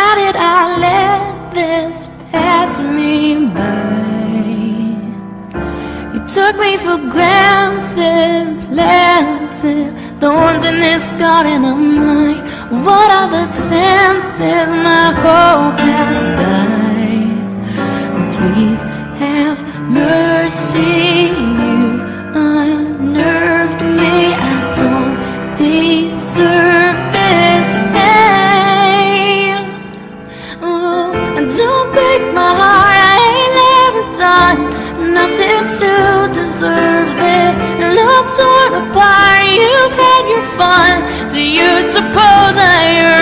How did I let this pass me by? You took me for granted, planted thorns in this garden of mine. What are the chances my hope has died? Please have mercy. Do you suppose I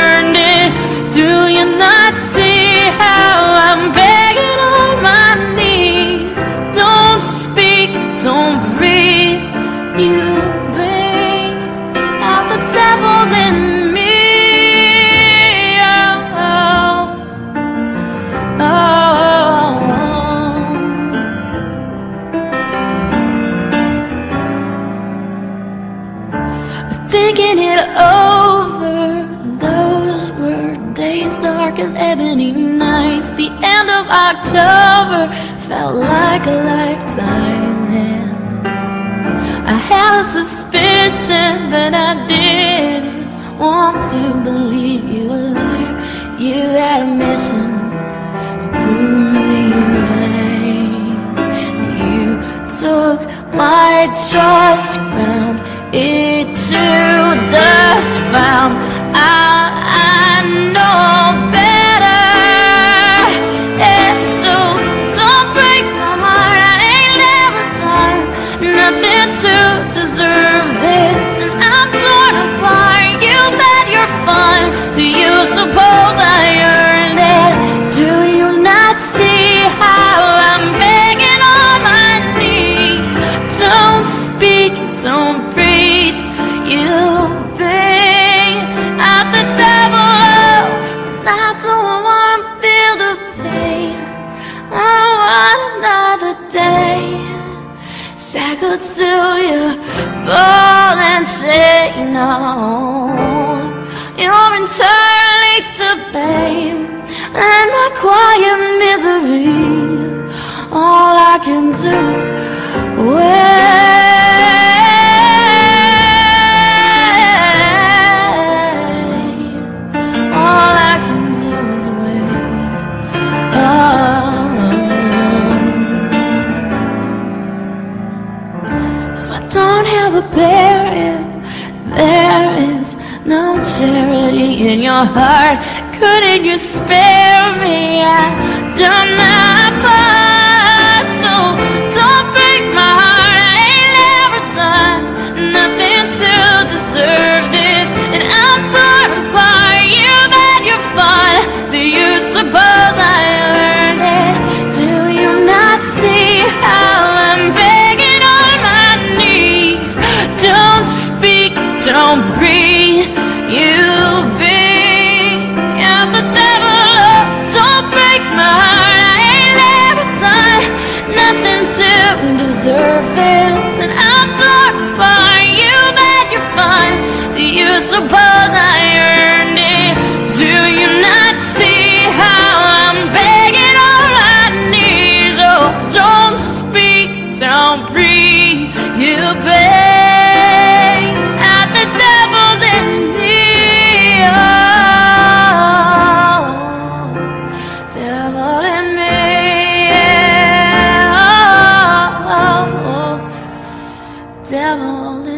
Thinking it over, those were days dark as ebony nights. The end of October felt like a lifetime. And I had a suspicion, but I didn't want to believe you were liar. You had a mission to prove me right. You took my trust, ground it to don't breathe. You bring out the devil, and I don't want to feel the pain. Oh, I want another day. Shackled to your ball and chain. No, you're entirely to blame, and my quiet misery. All I can do charity in your heart. Couldn't you spare me? I've done my part. So suppose I earned it. Do you not see how I'm begging on my knees? Oh, don't speak, don't breathe. You beg at the devil in me. Oh, devil in me. Yeah. Oh, oh, devil in me.